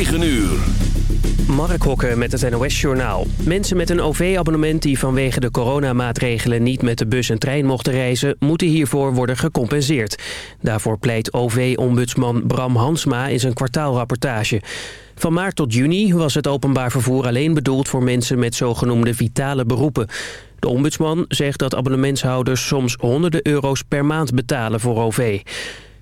9 uur. Mark Hokke met het NOS-journaal. Mensen met een OV-abonnement die vanwege de coronamaatregelen niet met de bus en trein mochten reizen... moeten hiervoor worden gecompenseerd. Daarvoor pleit OV-ombudsman Bram Hansma in zijn kwartaalrapportage. Van maart tot juni was het openbaar vervoer alleen bedoeld voor mensen met zogenoemde vitale beroepen. De ombudsman zegt dat abonnementshouders soms honderden euro's per maand betalen voor OV.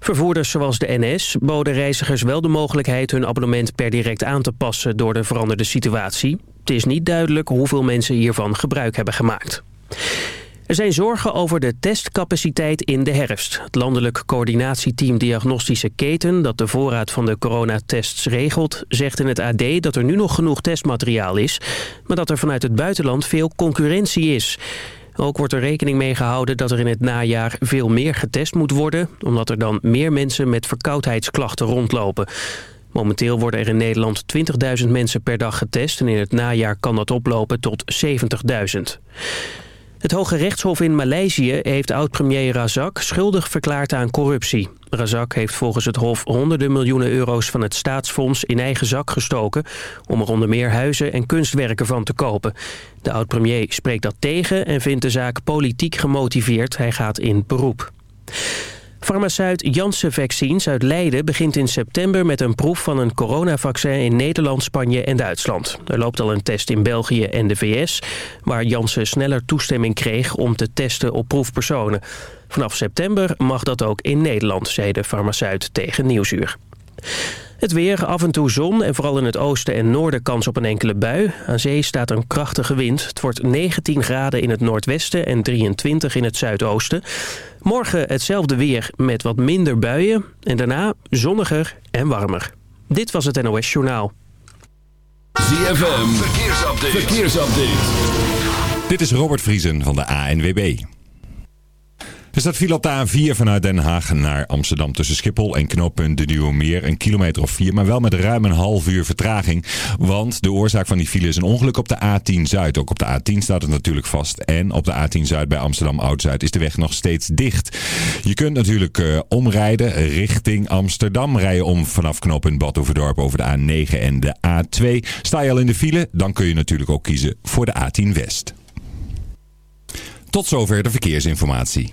Vervoerders zoals de NS boden reizigers wel de mogelijkheid hun abonnement per direct aan te passen door de veranderde situatie. Het is niet duidelijk hoeveel mensen hiervan gebruik hebben gemaakt. Er zijn zorgen over de testcapaciteit in de herfst. Het landelijk coördinatieteam Diagnostische Keten... dat de voorraad van de coronatests regelt... zegt in het AD dat er nu nog genoeg testmateriaal is... maar dat er vanuit het buitenland veel concurrentie is. Ook wordt er rekening mee gehouden dat er in het najaar veel meer getest moet worden... omdat er dan meer mensen met verkoudheidsklachten rondlopen. Momenteel worden er in Nederland 20.000 mensen per dag getest... en in het najaar kan dat oplopen tot 70.000. Het Hoge Rechtshof in Maleisië heeft oud-premier Razak schuldig verklaard aan corruptie. Razak heeft volgens het Hof honderden miljoenen euro's van het staatsfonds in eigen zak gestoken... om er onder meer huizen en kunstwerken van te kopen. De oud-premier spreekt dat tegen en vindt de zaak politiek gemotiveerd. Hij gaat in beroep. Farmaceut Janssen Vaccines uit Leiden begint in september met een proef van een coronavaccin in Nederland, Spanje en Duitsland. Er loopt al een test in België en de VS, waar Janssen sneller toestemming kreeg om te testen op proefpersonen. Vanaf september mag dat ook in Nederland, zei de farmaceut tegen Nieuwsuur. Het weer, af en toe zon en vooral in het oosten en noorden kans op een enkele bui. Aan zee staat een krachtige wind. Het wordt 19 graden in het noordwesten en 23 in het zuidoosten. Morgen hetzelfde weer met wat minder buien en daarna zonniger en warmer. Dit was het NOS Journaal. ZFM, verkeersupdate. verkeersupdate. Dit is Robert Vriesen van de ANWB. Er staat file op de A4 vanuit Den Haag naar Amsterdam tussen Schiphol en knooppunt De Nieuwe Meer. Een kilometer of vier, maar wel met ruim een half uur vertraging. Want de oorzaak van die file is een ongeluk op de A10 Zuid. Ook op de A10 staat het natuurlijk vast. En op de A10 Zuid bij Amsterdam Oud-Zuid is de weg nog steeds dicht. Je kunt natuurlijk uh, omrijden richting Amsterdam. Rijden om vanaf knooppunt Badhoevedorp over de A9 en de A2. Sta je al in de file, dan kun je natuurlijk ook kiezen voor de A10 West. Tot zover de verkeersinformatie.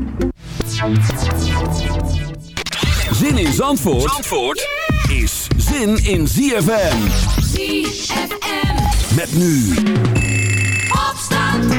Zin in Zandvoort, Zandvoort is zin in ZFM. ZFM. Met nu. Opstand.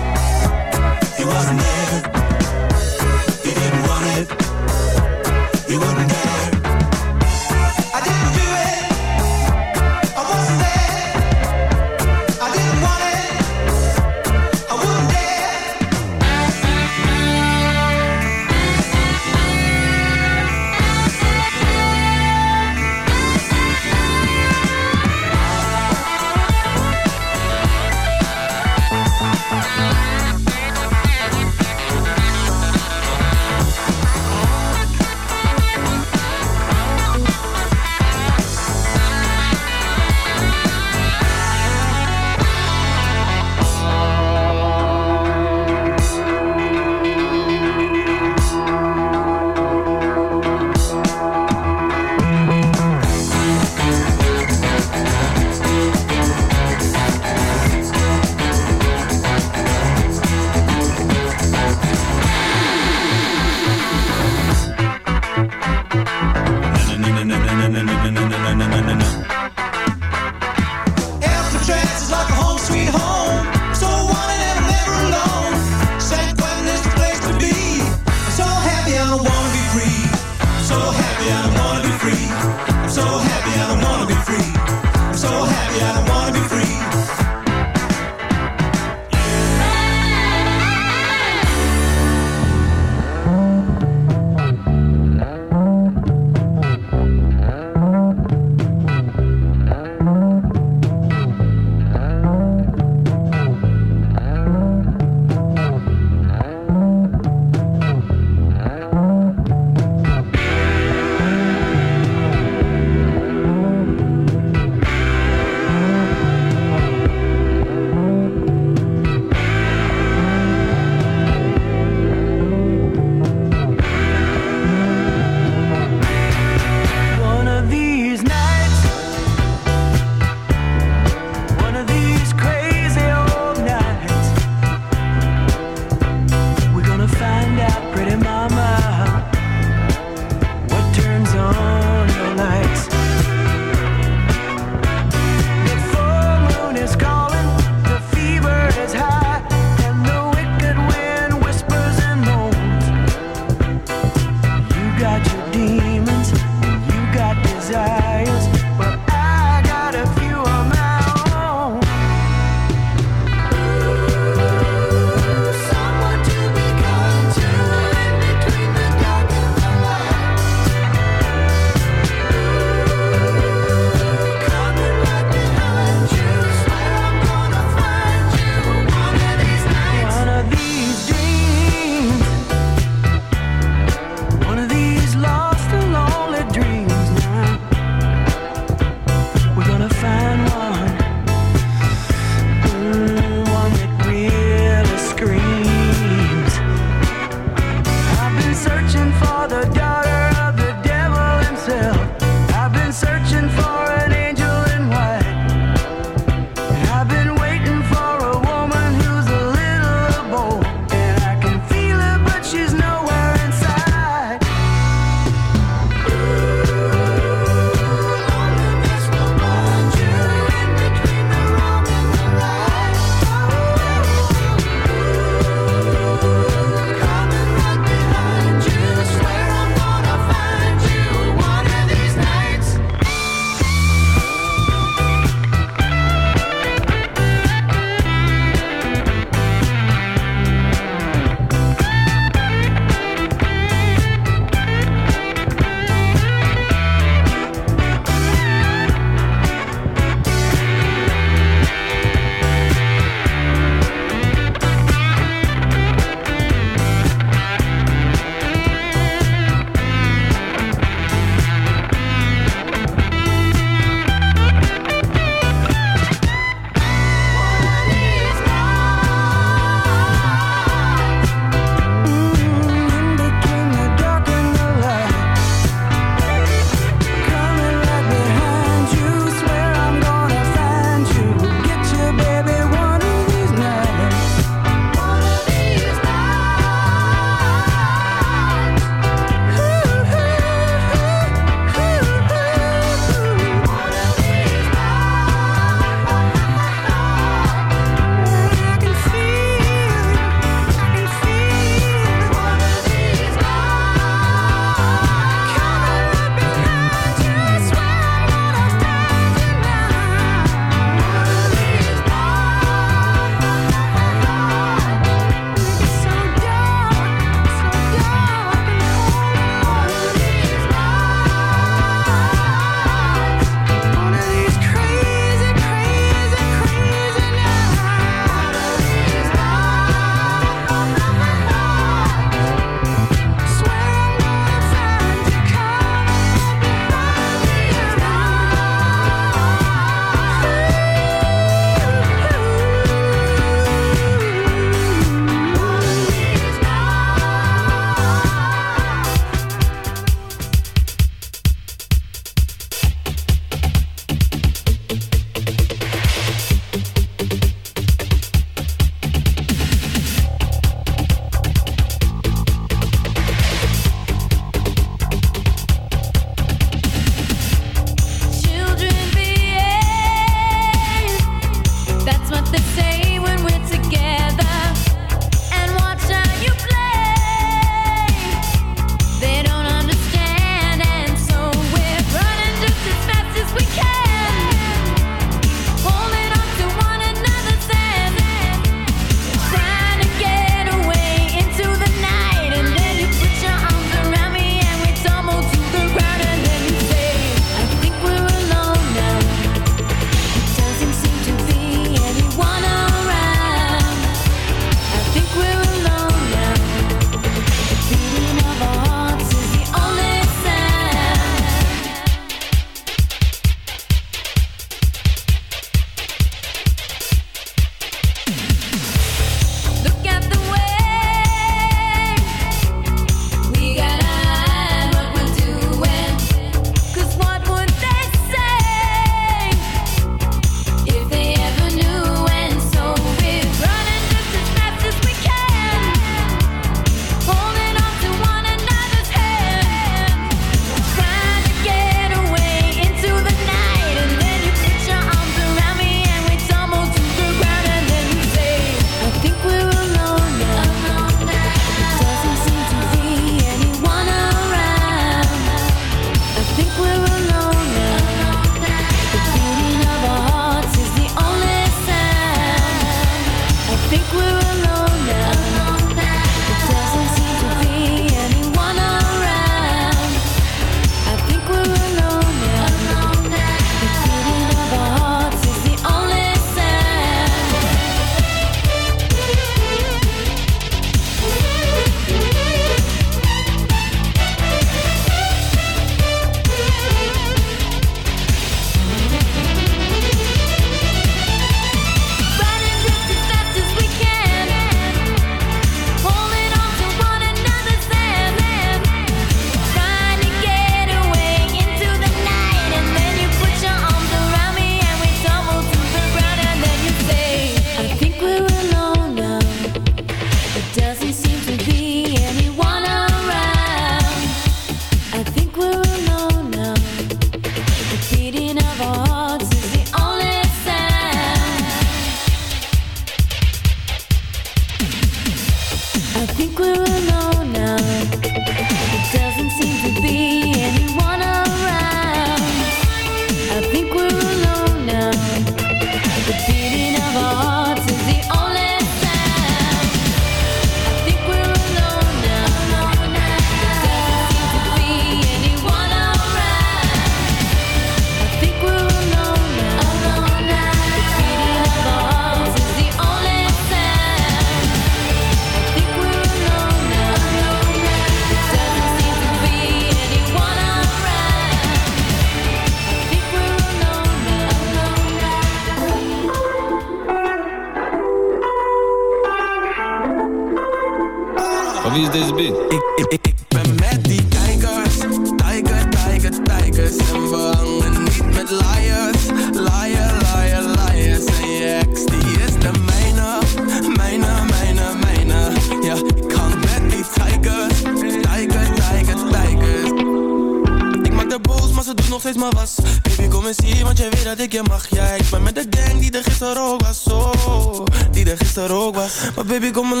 ik je mag, jij. Ja, ik ben met de gang die er gisteren ook was, zo. Oh, die er gisteren ook was. Maar baby, kom maar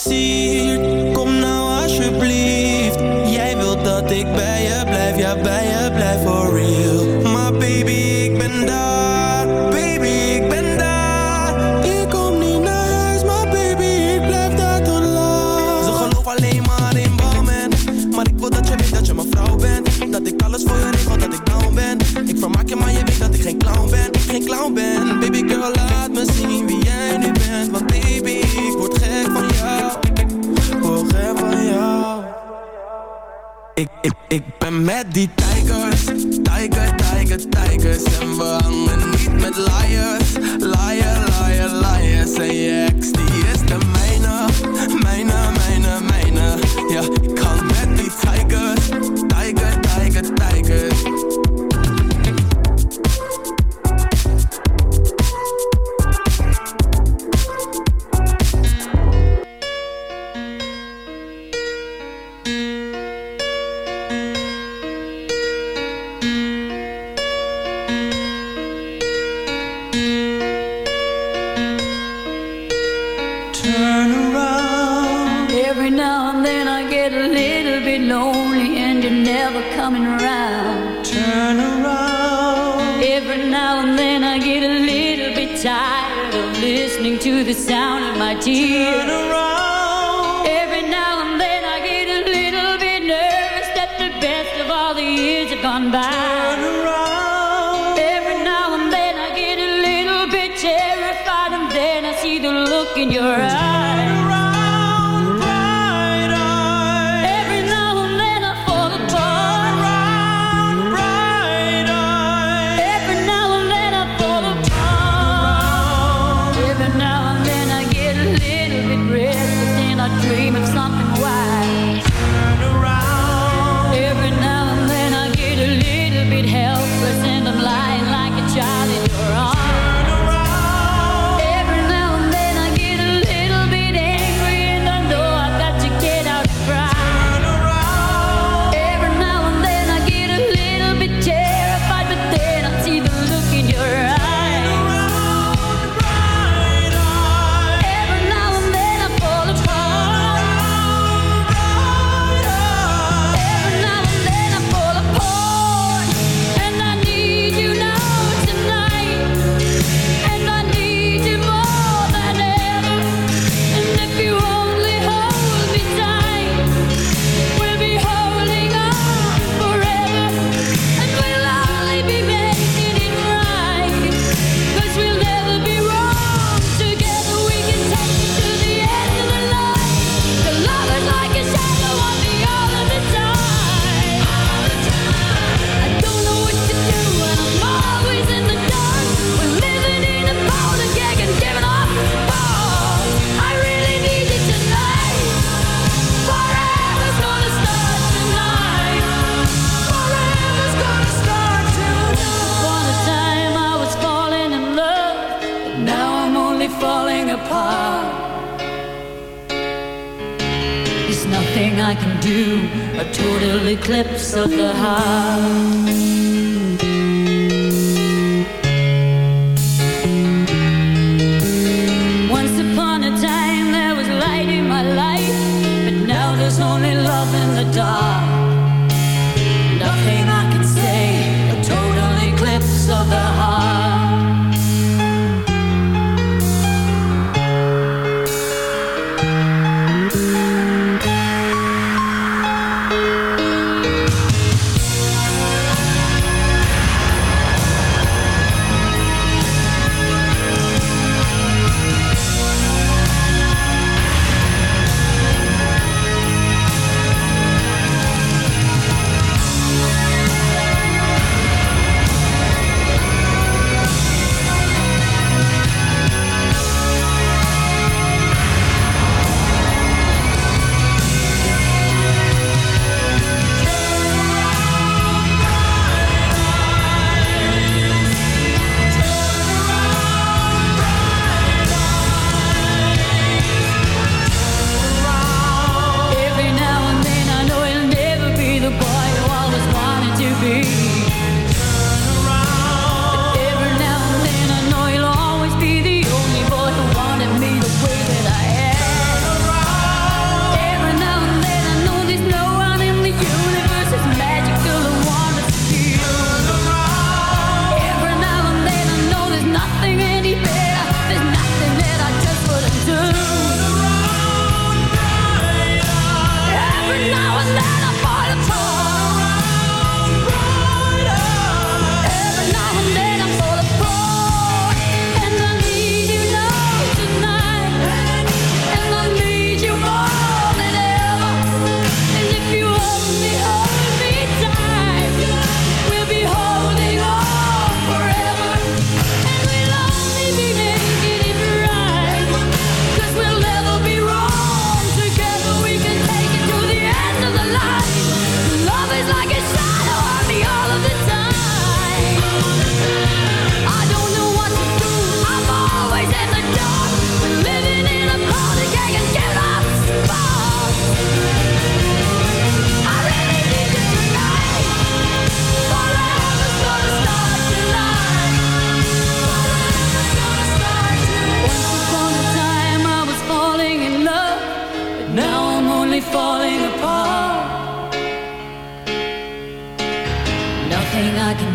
see ik, ik, ik ben met die tijgers. Tiger, tijger, tijgers. En we hangen niet met liars. Liar, liar, liars. En je die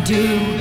do,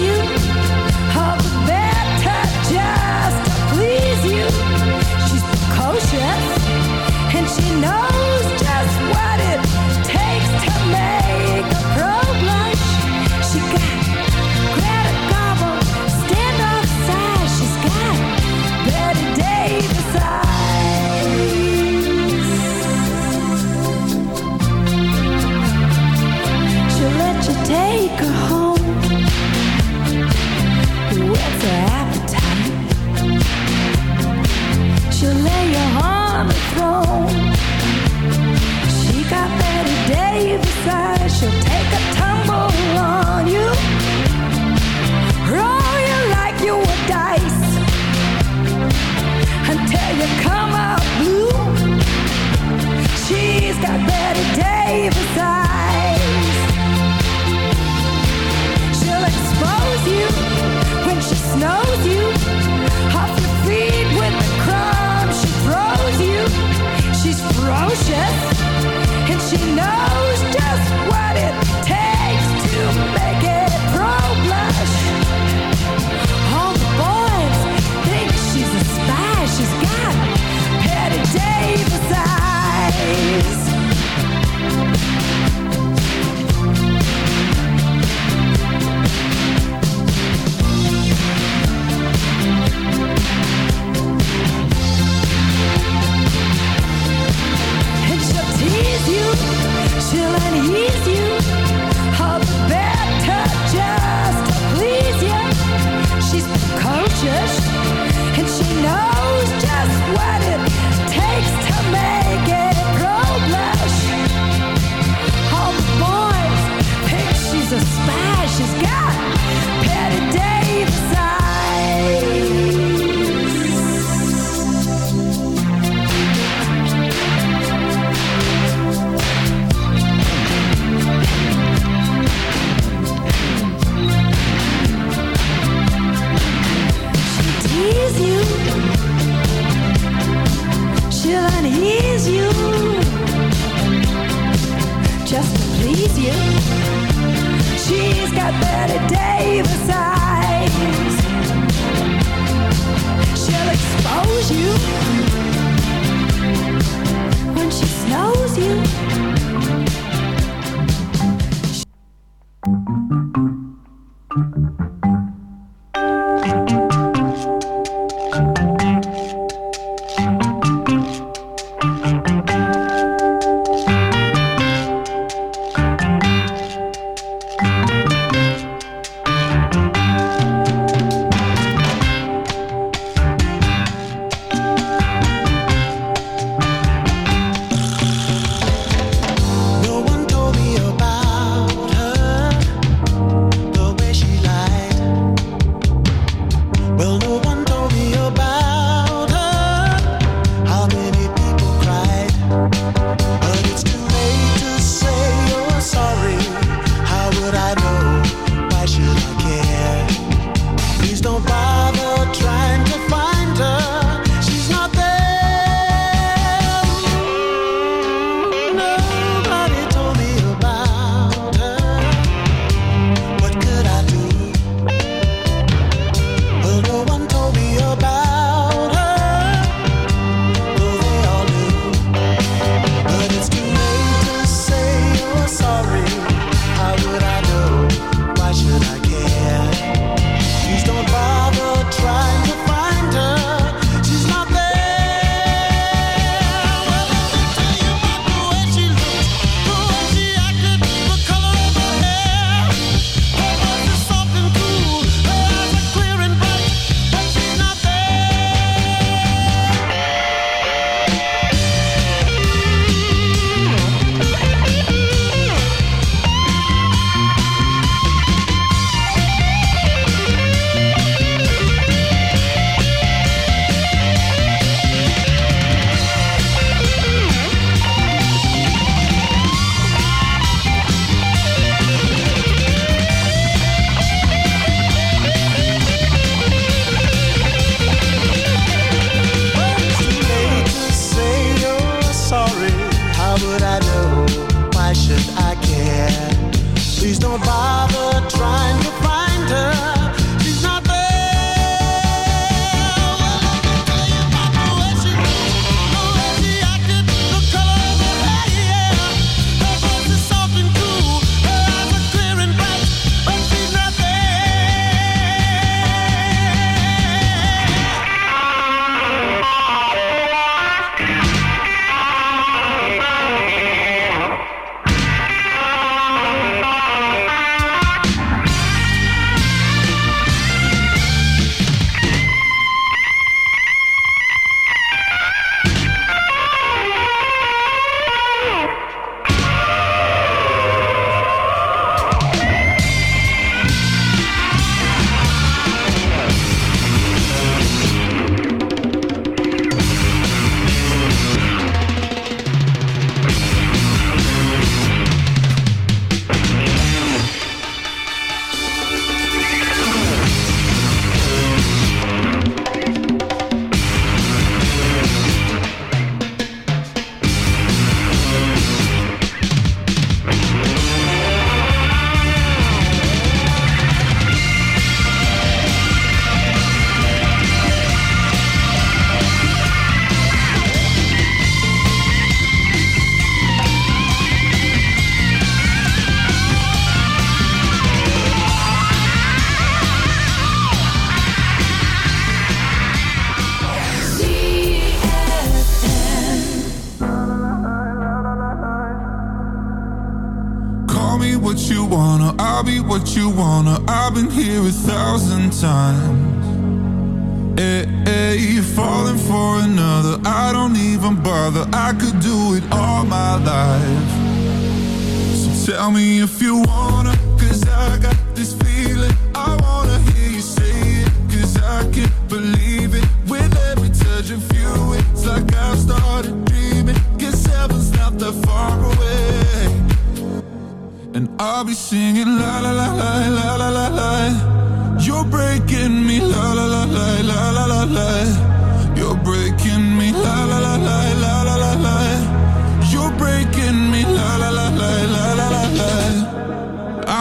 you, knows you.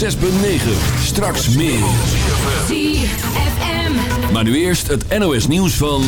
106.9. Straks meer. ZFM. Maar nu eerst het NOS nieuws van...